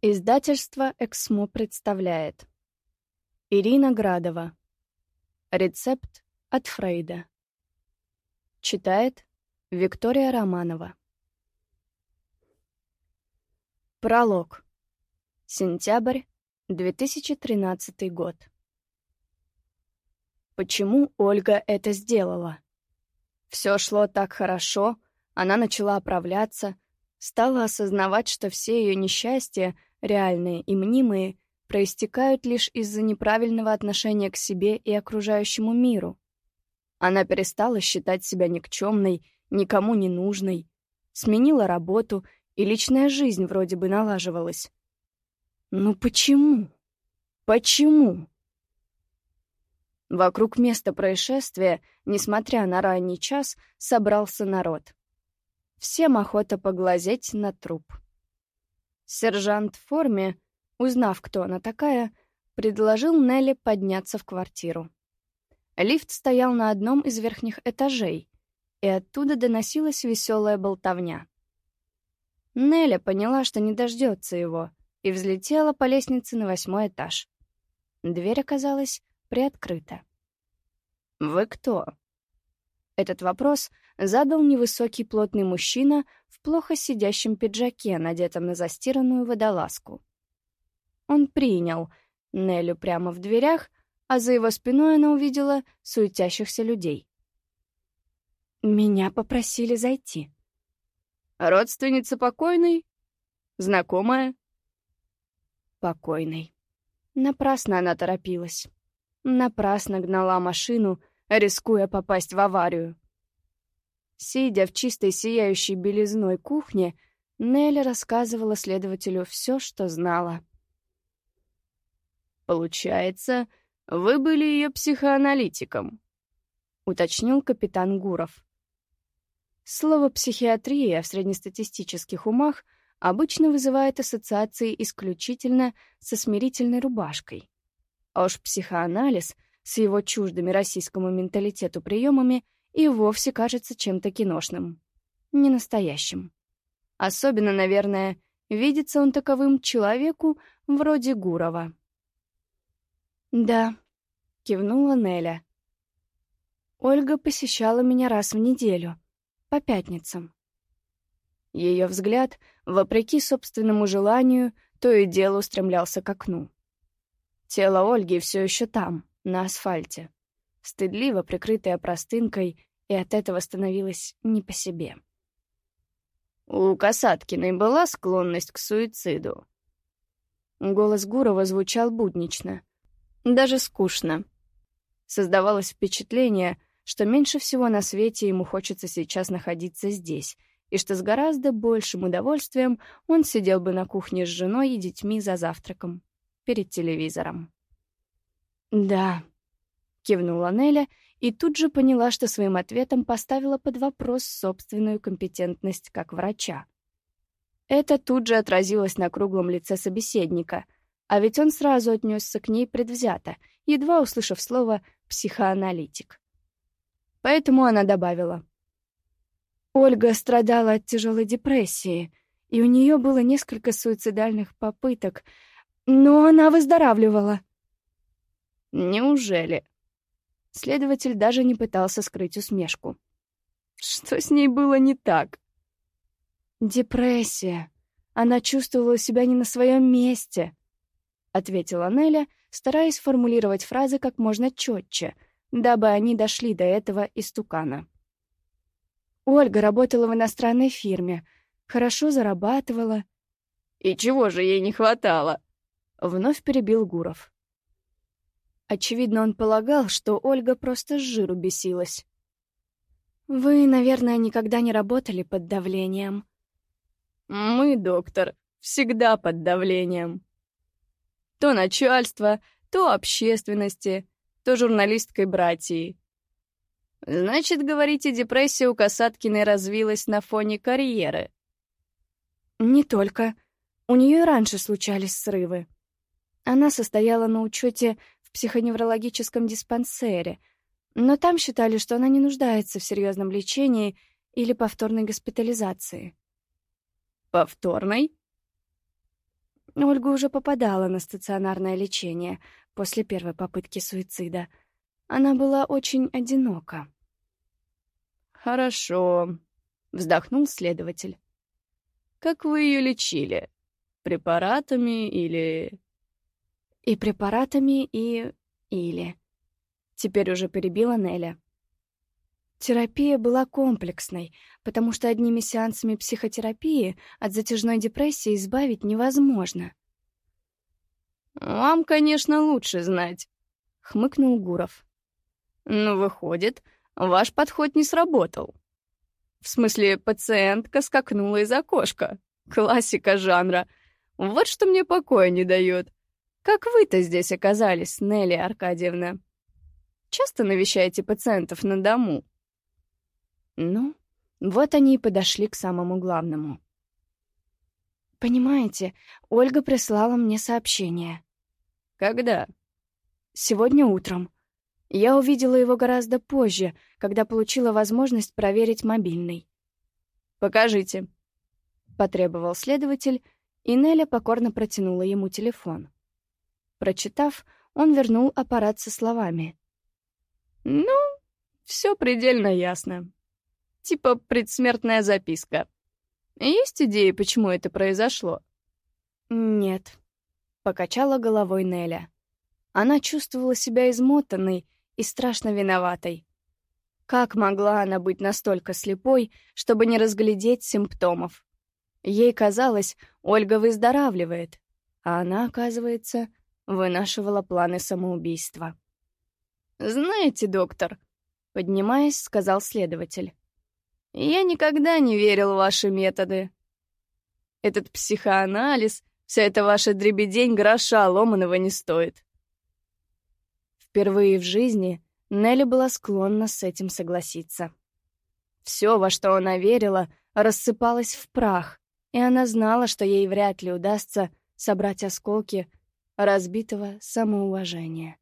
Издательство «Эксмо» представляет. Ирина Градова. Рецепт от Фрейда. Читает Виктория Романова. Пролог. Сентябрь 2013 год. Почему Ольга это сделала? Все шло так хорошо, она начала оправляться, стала осознавать, что все ее несчастья — реальные и мнимые, проистекают лишь из-за неправильного отношения к себе и окружающему миру. Она перестала считать себя никчемной, никому не нужной, сменила работу, и личная жизнь вроде бы налаживалась. Ну почему? Почему? Вокруг места происшествия, несмотря на ранний час, собрался народ. Всем охота поглазеть на труп. Сержант в форме, узнав, кто она такая, предложил Нелли подняться в квартиру. Лифт стоял на одном из верхних этажей, и оттуда доносилась веселая болтовня. Нелли поняла, что не дождется его, и взлетела по лестнице на восьмой этаж. Дверь оказалась приоткрыта. «Вы кто?» Этот вопрос задал невысокий плотный мужчина в плохо сидящем пиджаке, надетом на застиранную водолазку. Он принял Нелю прямо в дверях, а за его спиной она увидела суетящихся людей. «Меня попросили зайти». «Родственница покойной? Знакомая?» «Покойной». Напрасно она торопилась. Напрасно гнала машину, рискуя попасть в аварию. Сидя в чистой сияющей белизной кухне, Нелли рассказывала следователю все, что знала. «Получается, вы были ее психоаналитиком», — уточнил капитан Гуров. Слово «психиатрия» в среднестатистических умах обычно вызывает ассоциации исключительно со смирительной рубашкой. А уж психоанализ — с его чуждыми российскому менталитету приемами и вовсе кажется чем-то киношным. Не настоящим. Особенно, наверное, видится он таковым человеку вроде Гурова. «Да», — кивнула Неля. «Ольга посещала меня раз в неделю, по пятницам». Ее взгляд, вопреки собственному желанию, то и дело устремлялся к окну. Тело Ольги все еще там, на асфальте, стыдливо прикрытая простынкой, и от этого становилось не по себе. У Касаткиной была склонность к суициду. Голос Гурова звучал буднично, даже скучно. Создавалось впечатление, что меньше всего на свете ему хочется сейчас находиться здесь, и что с гораздо большим удовольствием он сидел бы на кухне с женой и детьми за завтраком, перед телевизором. «Да», — кивнула Неля и тут же поняла, что своим ответом поставила под вопрос собственную компетентность как врача. Это тут же отразилось на круглом лице собеседника, а ведь он сразу отнесся к ней предвзято, едва услышав слово «психоаналитик». Поэтому она добавила. Ольга страдала от тяжелой депрессии, и у нее было несколько суицидальных попыток, но она выздоравливала. Неужели? Следователь даже не пытался скрыть усмешку. Что с ней было не так? Депрессия. Она чувствовала себя не на своем месте, ответила Неля, стараясь формулировать фразы как можно четче, дабы они дошли до этого истукана. Ольга работала в иностранной фирме, хорошо зарабатывала. И чего же ей не хватало? Вновь перебил Гуров. Очевидно, он полагал, что Ольга просто с жиру бесилась. «Вы, наверное, никогда не работали под давлением». «Мы, доктор, всегда под давлением. То начальство, то общественности, то журналисткой братьи. Значит, говорите, депрессия у Касаткиной развилась на фоне карьеры?» «Не только. У нее и раньше случались срывы. Она состояла на учете в психоневрологическом диспансере, но там считали, что она не нуждается в серьезном лечении или повторной госпитализации. «Повторной?» Ольга уже попадала на стационарное лечение после первой попытки суицида. Она была очень одинока. «Хорошо», — вздохнул следователь. «Как вы ее лечили? Препаратами или...» «И препаратами, и... или...» Теперь уже перебила Неля. Терапия была комплексной, потому что одними сеансами психотерапии от затяжной депрессии избавить невозможно. «Вам, конечно, лучше знать», — хмыкнул Гуров. «Но выходит, ваш подход не сработал. В смысле, пациентка скакнула из окошка. Классика жанра. Вот что мне покоя не дает. Как вы-то здесь оказались, Нелли Аркадьевна? Часто навещаете пациентов на дому?» Ну, вот они и подошли к самому главному. Понимаете, Ольга прислала мне сообщение. Когда? Сегодня утром. Я увидела его гораздо позже, когда получила возможность проверить мобильный. «Покажите», — потребовал следователь, и Неля покорно протянула ему телефон. Прочитав, он вернул аппарат со словами. «Ну, все предельно ясно. Типа предсмертная записка. Есть идеи, почему это произошло? Нет. Покачала головой Неля. Она чувствовала себя измотанной и страшно виноватой. Как могла она быть настолько слепой, чтобы не разглядеть симптомов? Ей казалось, Ольга выздоравливает, а она, оказывается, вынашивала планы самоубийства. «Знаете, доктор», — поднимаясь, сказал следователь, я никогда не верил в ваши методы. Этот психоанализ, вся эта ваша дребедень гроша ломаного не стоит. Впервые в жизни Нелли была склонна с этим согласиться. Все, во что она верила, рассыпалось в прах, и она знала, что ей вряд ли удастся собрать осколки разбитого самоуважения.